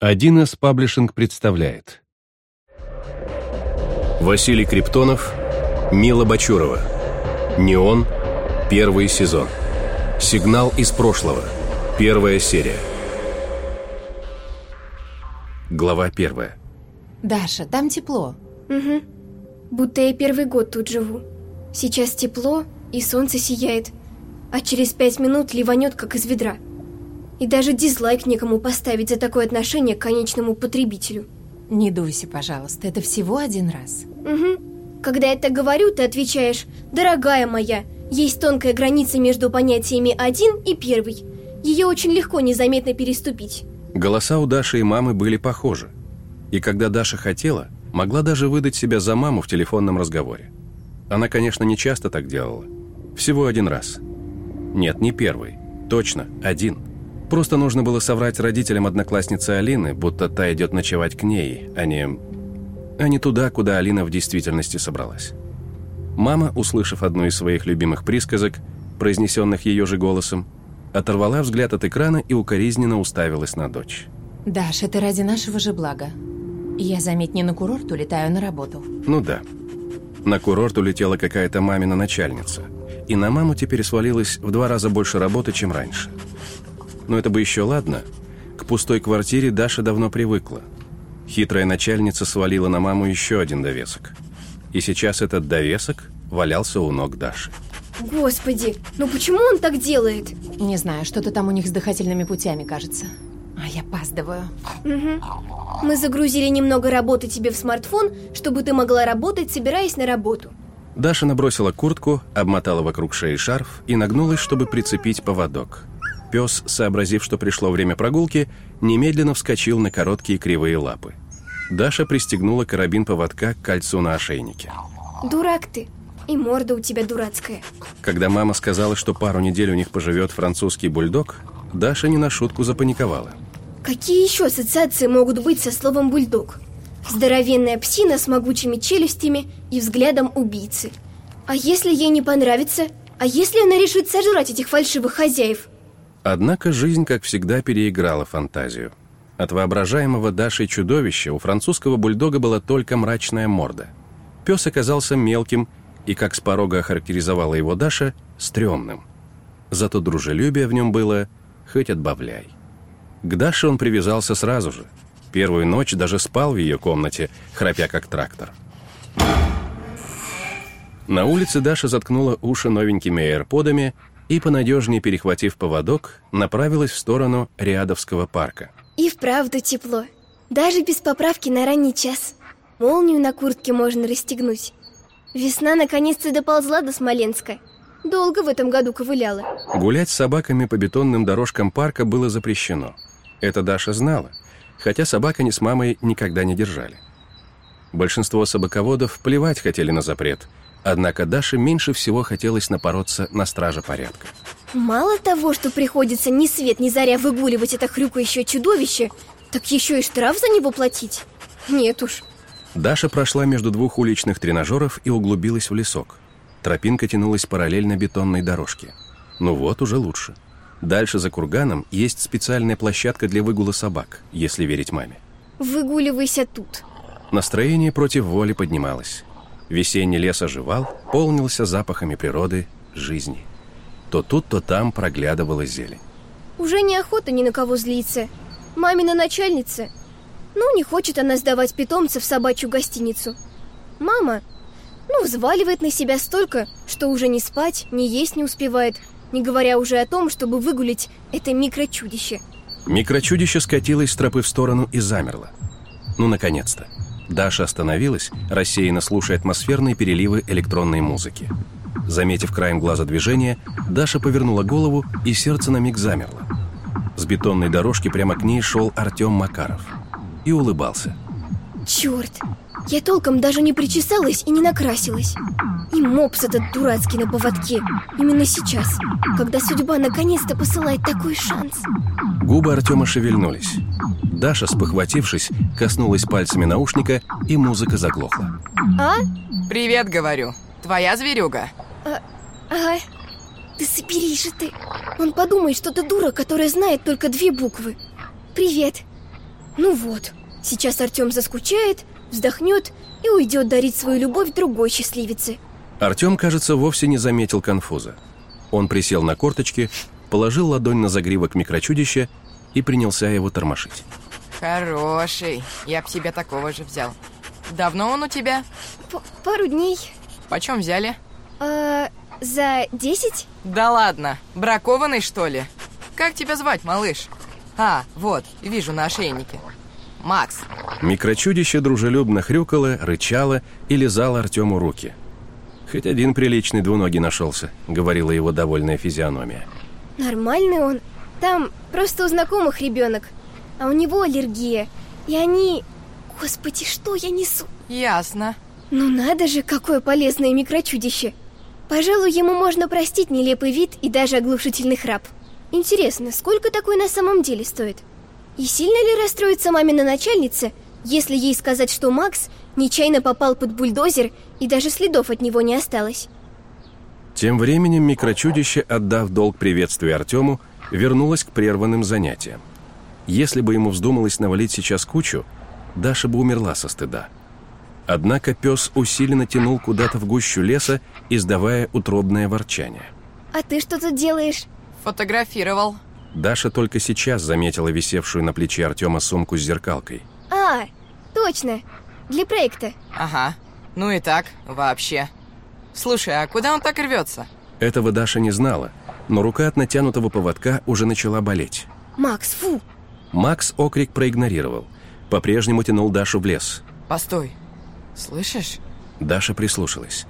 1С Паблишинг представляет Василий Криптонов, Мила Бачурова Неон, первый сезон Сигнал из прошлого, первая серия Глава первая Даша, там тепло. Угу. Будто я первый год тут живу. Сейчас тепло, и солнце сияет. А через пять минут ливанет, как из ведра. И даже дизлайк некому поставить за такое отношение к конечному потребителю. Не дуйся, пожалуйста, это всего один раз. Угу. Когда я так говорю, ты отвечаешь, дорогая моя, есть тонкая граница между понятиями «один» и «первый». Ее очень легко незаметно переступить. Голоса у Даши и мамы были похожи. И когда Даша хотела, могла даже выдать себя за маму в телефонном разговоре. Она, конечно, не часто так делала. Всего один раз. Нет, не первый. Точно, один. Просто нужно было соврать родителям одноклассницы Алины, будто та идет ночевать к ней, а не... а не туда, куда Алина в действительности собралась. Мама, услышав одну из своих любимых присказок, произнесенных ее же голосом, оторвала взгляд от экрана и укоризненно уставилась на дочь. Даш, это ради нашего же блага. Я, заметь, не на курорт улетаю, а на работу. Ну да. На курорт улетела какая-то мамина начальница. И на маму теперь свалилось в два раза больше работы, чем раньше. Но это бы еще ладно. К пустой квартире Даша давно привыкла. Хитрая начальница свалила на маму еще один довесок. И сейчас этот довесок валялся у ног Даши. Господи, ну почему он так делает? Не знаю, что-то там у них с дыхательными путями, кажется. А я опаздываю. Угу. Мы загрузили немного работы тебе в смартфон, чтобы ты могла работать, собираясь на работу. Даша набросила куртку, обмотала вокруг шеи шарф и нагнулась, чтобы прицепить поводок. Пес, сообразив, что пришло время прогулки, немедленно вскочил на короткие кривые лапы. Даша пристегнула карабин поводка к кольцу на ошейнике. Дурак ты. И морда у тебя дурацкая. Когда мама сказала, что пару недель у них поживет французский бульдог, Даша не на шутку запаниковала. Какие еще ассоциации могут быть со словом «бульдог»? Здоровенная псина с могучими челюстями и взглядом убийцы. А если ей не понравится? А если она решит сожрать этих фальшивых хозяев? Однако жизнь, как всегда, переиграла фантазию. От воображаемого Дашей чудовища у французского бульдога была только мрачная морда. Пес оказался мелким и, как с порога охарактеризовала его Даша, стрёмным. Зато дружелюбие в нем было хоть отбавляй. К Даше он привязался сразу же. Первую ночь даже спал в ее комнате, храпя как трактор. На улице Даша заткнула уши новенькими аирподами и, понадежнее перехватив поводок, направилась в сторону Риадовского парка. И вправду тепло. Даже без поправки на ранний час. Молнию на куртке можно расстегнуть. Весна наконец-то доползла до Смоленска. Долго в этом году ковыляла. Гулять с собаками по бетонным дорожкам парка было запрещено. Это Даша знала, хотя собак они с мамой никогда не держали. Большинство собаководов плевать хотели на запрет, однако Даше меньше всего хотелось напороться на стража порядка. Мало того, что приходится ни свет ни заря выгуливать это хрюкающее чудовище, так еще и штраф за него платить? Нет уж. Даша прошла между двух уличных тренажеров и углубилась в лесок. Тропинка тянулась параллельно бетонной дорожке. Ну вот, уже лучше. Дальше за курганом есть специальная площадка для выгула собак, если верить маме. Выгуливайся тут. Настроение против воли поднималось. Весенний лес оживал, полнился запахами природы, жизни. То тут, то там проглядывала зелень. Уже неохота ни на кого злиться. Мамина начальница. Ну, не хочет она сдавать питомца в собачью гостиницу. Мама, ну, взваливает на себя столько, что уже не спать, ни есть не успевает, не говоря уже о том, чтобы выгулить это микрочудище. Микрочудище скатилось с тропы в сторону и замерло. Ну, наконец-то. Даша остановилась, рассеянно слушая атмосферные переливы электронной музыки. Заметив краем глаза движение, Даша повернула голову, и сердце на миг замерло. С бетонной дорожки прямо к ней шел Артем Макаров. И улыбался. Черт, я толком даже не причесалась и не накрасилась. И мопс этот дурацкий на поводке. Именно сейчас, когда судьба наконец-то посылает такой шанс. Губы Артема шевельнулись. Даша, спохватившись, коснулась пальцами наушника, и музыка заглохла. А? Привет, говорю. Твоя зверюга. А, ага. Ты соберись же ты. Он подумает, что ты дура, которая знает только две буквы. Привет. Ну вот, сейчас Артем заскучает, вздохнет и уйдет дарить свою любовь другой счастливице. Артем, кажется, вовсе не заметил конфуза. Он присел на корточки, положил ладонь на загривок микрочудища и принялся его тормошить. Хороший. Я б себе такого же взял. Давно он у тебя? П пару дней. Почем взяли? А, за десять? Да ладно, бракованный что ли? Как тебя звать, малыш? А, вот, вижу на ошейнике. Макс. Микрочудище дружелюбно хрюкало, рычало и лизало Артему руки. «Хоть один приличный двуногий нашелся», — говорила его довольная физиономия. Нормальный он. Там просто у знакомых ребенок. А у него аллергия. И они... Господи, что я несу? Ясно. Ну надо же, какое полезное микрочудище. Пожалуй, ему можно простить нелепый вид и даже оглушительный храп. Интересно, сколько такой на самом деле стоит? И сильно ли расстроится мамина начальница, если ей сказать, что Макс нечаянно попал под бульдозер и даже следов от него не осталось? Тем временем микрочудище, отдав долг приветствию Артему, вернулось к прерванным занятиям. Если бы ему вздумалось навалить сейчас кучу, Даша бы умерла со стыда. Однако пес усиленно тянул куда-то в гущу леса, издавая утробное ворчание. А ты что тут делаешь? Фотографировал. Даша только сейчас заметила висевшую на плече Артема сумку с зеркалкой. А, точно, для проекта. Ага. Ну и так, вообще. Слушай, а куда он так рвется? Этого Даша не знала, но рука от натянутого поводка уже начала болеть. Макс, фу! Макс окрик проигнорировал. По-прежнему тянул Дашу в лес. Постой. Слышишь? Даша прислушалась.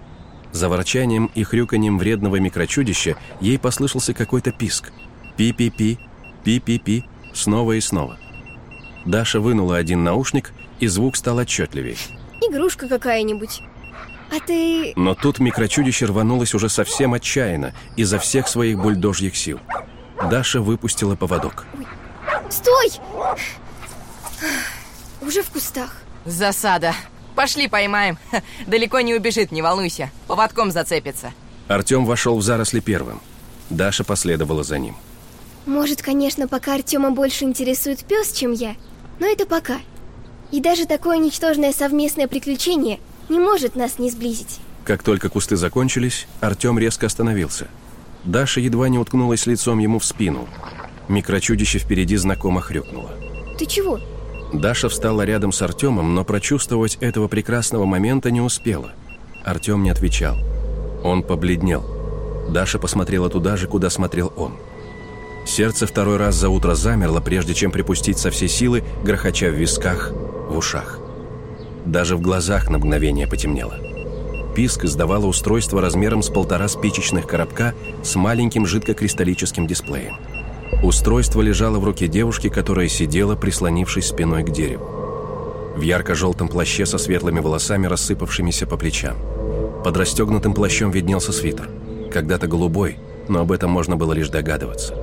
За ворчанием и хрюканьем вредного микрочудища ей послышался какой-то писк. Пи-пи-пи, пи-пи-пи, снова и снова. Даша вынула один наушник, и звук стал отчетливее. Игрушка какая-нибудь. А ты... Но тут микрочудище рванулось уже совсем отчаянно, изо всех своих бульдожьих сил. Даша выпустила поводок. Стой! Уже в кустах. Засада. Пошли поймаем. Далеко не убежит, не волнуйся. Поводком зацепится. Артем вошел в заросли первым. Даша последовала за ним. Может, конечно, пока Артема больше интересует пес, чем я, но это пока. И даже такое ничтожное совместное приключение не может нас не сблизить. Как только кусты закончились, Артем резко остановился. Даша едва не уткнулась лицом ему в спину. Микрочудище впереди знакомо хрюкнуло. Ты чего? Даша встала рядом с Артемом, но прочувствовать этого прекрасного момента не успела. Артем не отвечал. Он побледнел. Даша посмотрела туда же, куда смотрел он. Сердце второй раз за утро замерло, прежде чем припустить со всей силы, грохоча в висках, в ушах. Даже в глазах на мгновение потемнело. Писк издавало устройство размером с полтора спичечных коробка с маленьким жидкокристаллическим дисплеем. Устройство лежало в руке девушки, которая сидела, прислонившись спиной к дереву. В ярко-желтом плаще со светлыми волосами, рассыпавшимися по плечам. Под расстегнутым плащом виднелся свитер. Когда-то голубой, но об этом можно было лишь догадываться.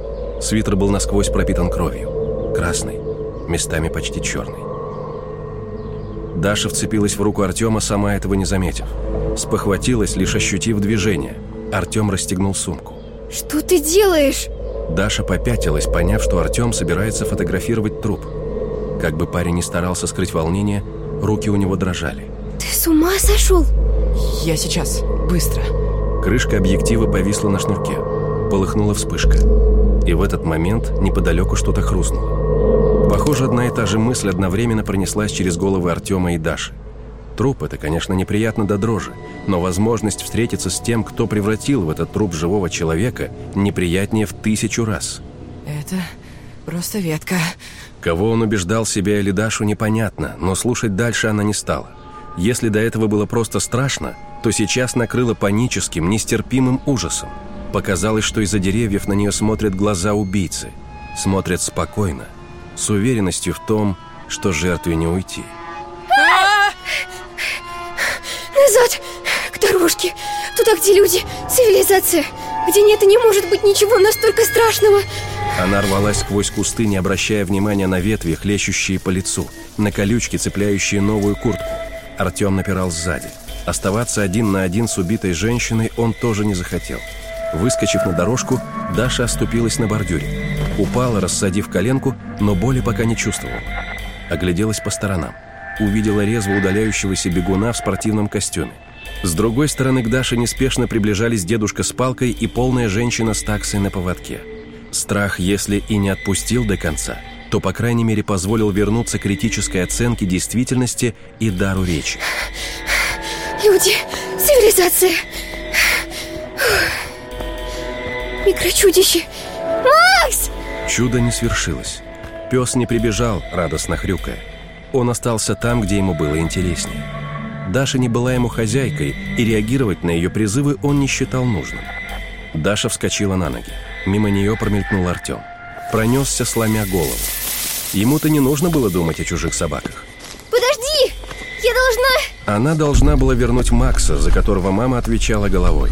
Свитер был насквозь пропитан кровью. Красный, местами почти черный. Даша вцепилась в руку Артема, сама этого не заметив. Спохватилась, лишь ощутив движение. Артем расстегнул сумку. Что ты делаешь? Даша попятилась, поняв, что Артем собирается фотографировать труп. Как бы парень ни старался скрыть волнение, руки у него дрожали. Ты с ума сошел? Я сейчас. Быстро. Крышка объектива повисла на шнурке. Полыхнула вспышка. И в этот момент неподалеку что-то хрустнуло. Похоже, одна и та же мысль одновременно пронеслась через головы Артема и Даши. Труп – это, конечно, неприятно до дрожи, но возможность встретиться с тем, кто превратил в этот труп живого человека, неприятнее в тысячу раз. Это просто ветка. Кого он убеждал, себя или Дашу, непонятно, но слушать дальше она не стала. Если до этого было просто страшно, то сейчас накрыло паническим, нестерпимым ужасом. Показалось, что из-за деревьев на нее смотрят глаза убийцы. Смотрят спокойно, с уверенностью в том, что жертве не уйти. Назад! К дорожке! Туда, где люди, цивилизация! Где нет и не может быть ничего настолько страшного! Она рвалась сквозь кусты, не обращая внимания на ветви, хлещущие по лицу, на колючки, цепляющие новую куртку. Артем напирал сзади. Оставаться один на один с убитой женщиной он тоже не захотел. Выскочив на дорожку, Даша оступилась на бордюре. Упала, рассадив коленку, но боли пока не чувствовала. огляделась по сторонам. Увидела резво удаляющегося бегуна в спортивном костюме. С другой стороны к Даше неспешно приближались дедушка с палкой и полная женщина с таксой на поводке. Страх, если и не отпустил до конца, то, по крайней мере, позволил вернуться к критической оценке действительности и дару речи. Люди, цивилизация. Микрочудище. Макс! Чудо не свершилось. Пес не прибежал, радостно хрюкая. Он остался там, где ему было интереснее. Даша не была ему хозяйкой, и реагировать на ее призывы он не считал нужным. Даша вскочила на ноги. Мимо нее промелькнул Артем. Пронесся, сломя голову. Ему-то не нужно было думать о чужих собаках. Подожди! Я должна... Она должна была вернуть Макса, за которого мама отвечала головой.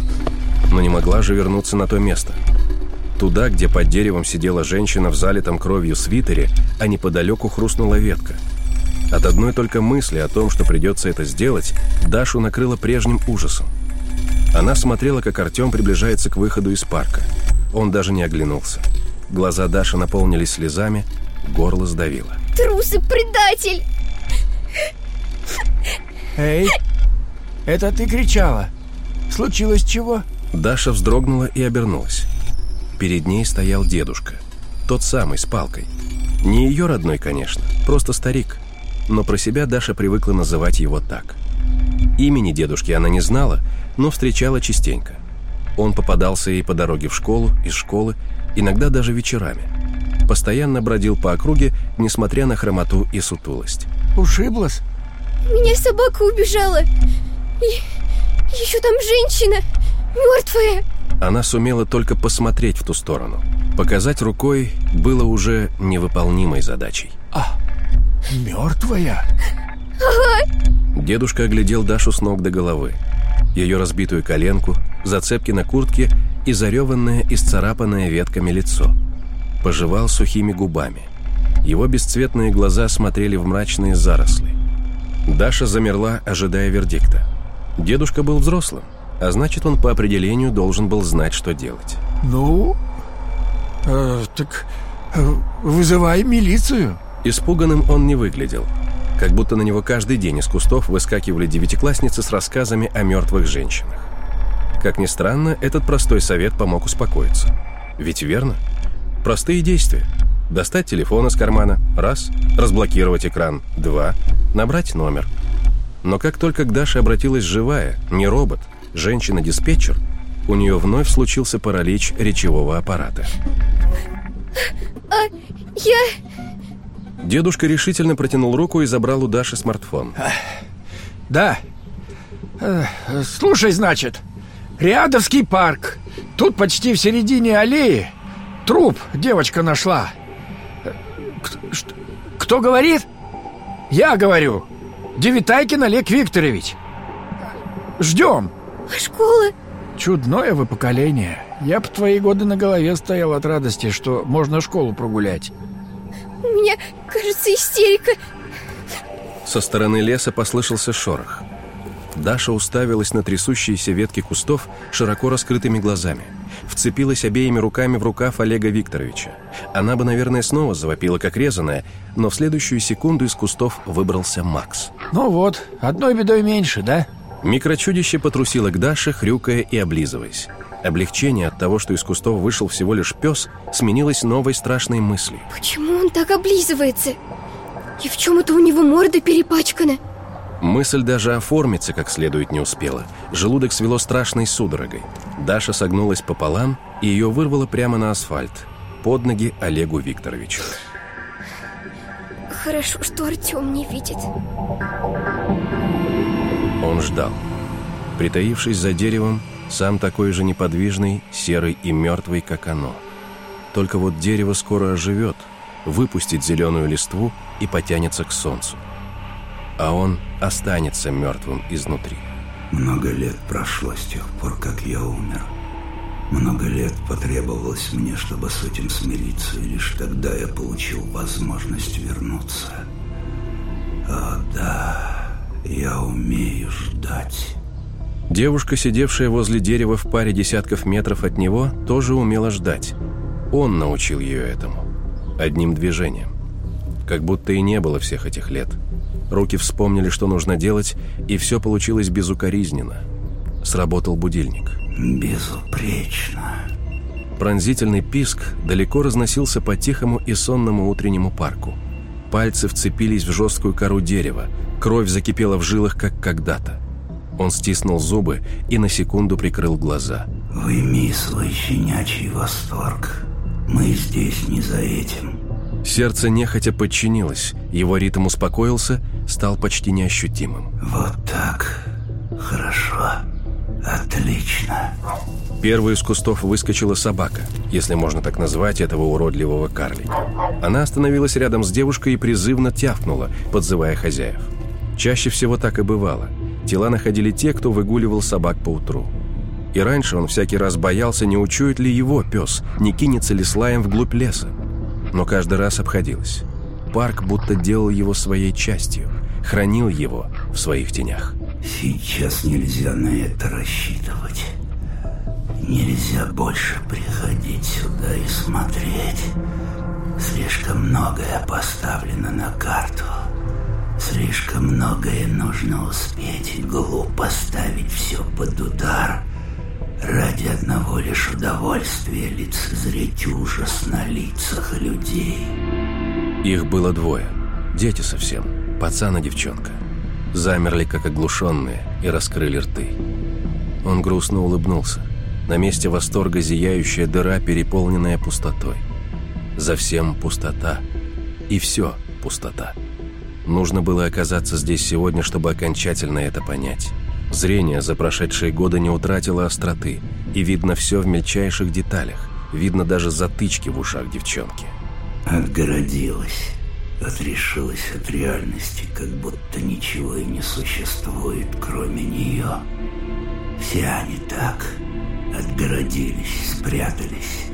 Но не могла же вернуться на то место. Туда, где под деревом сидела женщина в залитом кровью свитере, а неподалеку хрустнула ветка. От одной только мысли о том, что придется это сделать, Дашу накрыло прежним ужасом. Она смотрела, как Артем приближается к выходу из парка. Он даже не оглянулся. Глаза Даши наполнились слезами, горло сдавило. Трус и предатель! Эй, это ты кричала? Случилось чего? Даша вздрогнула и обернулась. Перед ней стоял дедушка. Тот самый, с палкой. Не ее родной, конечно, просто старик. Но про себя Даша привыкла называть его так. Имени дедушки она не знала, но встречала частенько. Он попадался ей по дороге в школу, из школы, иногда даже вечерами. Постоянно бродил по округе, несмотря на хромоту и сутулость. Ушиблась? Меня собака убежала. И еще там женщина, мертвая. Она сумела только посмотреть в ту сторону. Показать рукой было уже невыполнимой задачей. А, мертвая? Дедушка оглядел Дашу с ног до головы. Ее разбитую коленку, зацепки на куртке и зареванное, исцарапанное ветками лицо. Пожевал сухими губами. Его бесцветные глаза смотрели в мрачные заросли. Даша замерла, ожидая вердикта. Дедушка был взрослым, а значит, он по определению должен был знать, что делать. Ну, э, так э, вызывай милицию. Испуганным он не выглядел, как будто на него каждый день из кустов выскакивали девятиклассницы с рассказами о мертвых женщинах. Как ни странно, этот простой совет помог успокоиться. Ведь верно? Простые действия. Достать телефон из кармана – раз, разблокировать экран – два, набрать номер. Но как только к Даше обратилась живая, не робот, женщина-диспетчер, у нее вновь случился паралич речевого аппарата. А я... Дедушка решительно протянул руку и забрал у Даши смартфон. Да. Э, Слушай, значит, Рядовский парк. Тут почти в середине аллеи труп девочка нашла. Э, Кто говорит? Я говорю. Девитайкин Олег Викторович. Ждем. А школа? Чудное вы поколение. Я б твои годы на голове стоял от радости, что можно школу прогулять. У меня, кажется, истерика. Со стороны леса послышался шорох. Даша уставилась на трясущиеся ветки кустов широко раскрытыми глазами. Вцепилась обеими руками в рукав Олега Викторовича. Она бы, наверное, снова завопила, как резаная, но в следующую секунду из кустов выбрался Макс. Ну вот, одной бедой меньше, да? Микрочудище потрусило к Даше, хрюкая и облизываясь. Облегчение от того, что из кустов вышел всего лишь пес, сменилось новой страшной мыслью. Почему он так облизывается? И в чем это у него морда перепачкана? Мысль даже оформиться как следует не успела. Желудок свело страшной судорогой. Даша согнулась пополам, и ее вырвало прямо на асфальт, под ноги Олегу Викторовичу. Хорошо, что Артем не видит. Он ждал. Притаившись за деревом, сам такой же неподвижный, серый и мертвый, как оно. Только вот дерево скоро оживет, выпустит зеленую листву и потянется к солнцу. А он останется мертвым изнутри. Много лет прошло с тех пор, как я умер. Много лет потребовалось мне, чтобы с этим смириться, и лишь тогда я получил возможность вернуться. О, да, я умею ждать. Девушка, сидевшая возле дерева в паре десятков метров от него, тоже умела ждать. Он научил ее этому. Одним движением. Как будто и не было всех этих лет. Руки вспомнили, что нужно делать, и все получилось безукоризненно. Сработал будильник. Безупречно. Пронзительный писк далеко разносился по тихому и сонному утреннему парку. Пальцы вцепились в жесткую кору дерева, кровь закипела в жилах, как когда-то. Он стиснул зубы и на секунду прикрыл глаза. Уйми свой щенячий восторг. Мы здесь не за этим. Сердце нехотя подчинилось, его ритм успокоился, стал почти неощутимым. Вот так. Хорошо. Отлично. Первой из кустов выскочила собака, если можно так назвать этого уродливого карлика. Она остановилась рядом с девушкой и призывно тявкнула, подзывая хозяев. Чаще всего так и бывало. Тела находили те, кто выгуливал собак по утру. И раньше он всякий раз боялся, не учует ли его пес, не кинется ли слаем вглубь леса. Но каждый раз обходилось. Парк будто делал его своей частью, хранил его в своих тенях. Сейчас нельзя на это рассчитывать. Нельзя больше приходить сюда и смотреть. Слишком многое поставлено на карту. Слишком многое нужно успеть, глупо ставить все под удар ради одного лишь удовольствия лицезреть ужас на лицах людей. Их было двое. Дети совсем. Пацан и девчонка. Замерли, как оглушенные, и раскрыли рты. Он грустно улыбнулся. На месте восторга зияющая дыра, переполненная пустотой. За всем пустота. И все пустота. Нужно было оказаться здесь сегодня, чтобы окончательно это понять. Зрение за прошедшие годы не утратило остроты, и видно все в мельчайших деталях. Видно даже затычки в ушах девчонки. Отгородилась, отрешилась от реальности, как будто ничего и не существует, кроме нее. Все они так отгородились, спрятались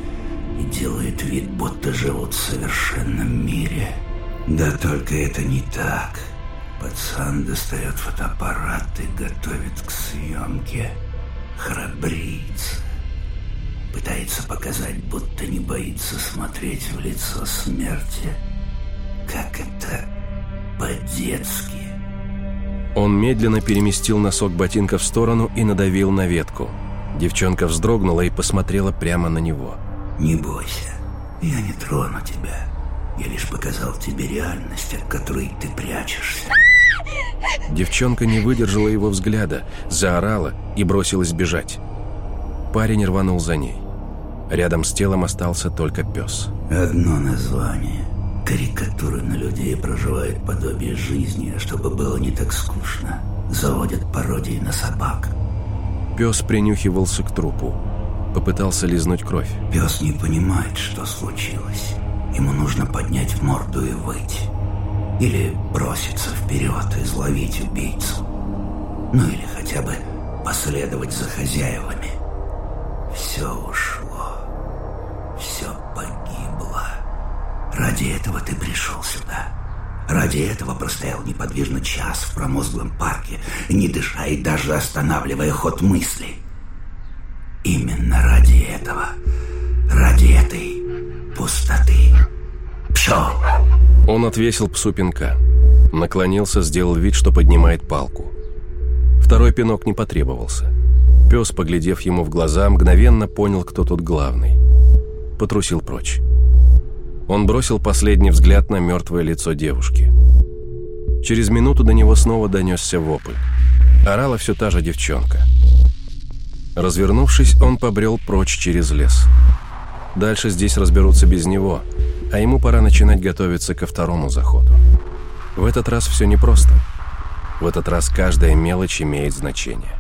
и делают вид, будто живут в совершенном мире. Да только это не так. Пацан достает фотоаппарат и готовит к съемке. Храбрится. Пытается показать, будто не боится смотреть в лицо смерти. Как это по-детски. Он медленно переместил носок ботинка в сторону и надавил на ветку. Девчонка вздрогнула и посмотрела прямо на него. «Не бойся, я не трону тебя. Я лишь показал тебе реальность, от которой ты прячешься». Девчонка не выдержала его взгляда, заорала и бросилась бежать. Парень рванул за ней. Рядом с телом остался только пес. Одно название. Карикатуры на людей проживают подобие жизни, чтобы было не так скучно. Заводят пародии на собак. Пес принюхивался к трупу. Попытался лизнуть кровь. Пес не понимает, что случилось. Ему нужно поднять морду и выйти. Или броситься вперед и изловить убийцу. Ну или хотя бы последовать за хозяевами. Все ушло. Все погибло. Ради этого ты пришел сюда. Ради этого простоял неподвижно час в промозглом парке, не дыша и даже останавливая ход мысли. Именно ради этого. Ради этой пустоты. Пшел! Он отвесил псу пинка. Наклонился, сделал вид, что поднимает палку. Второй пинок не потребовался. Пес, поглядев ему в глаза, мгновенно понял, кто тут главный. Потрусил прочь. Он бросил последний взгляд на мертвое лицо девушки. Через минуту до него снова донесся вопль. Орала все та же девчонка. Развернувшись, он побрел прочь через лес. Дальше здесь разберутся без него, а ему пора начинать готовиться ко второму заходу. В этот раз все непросто. В этот раз каждая мелочь имеет значение.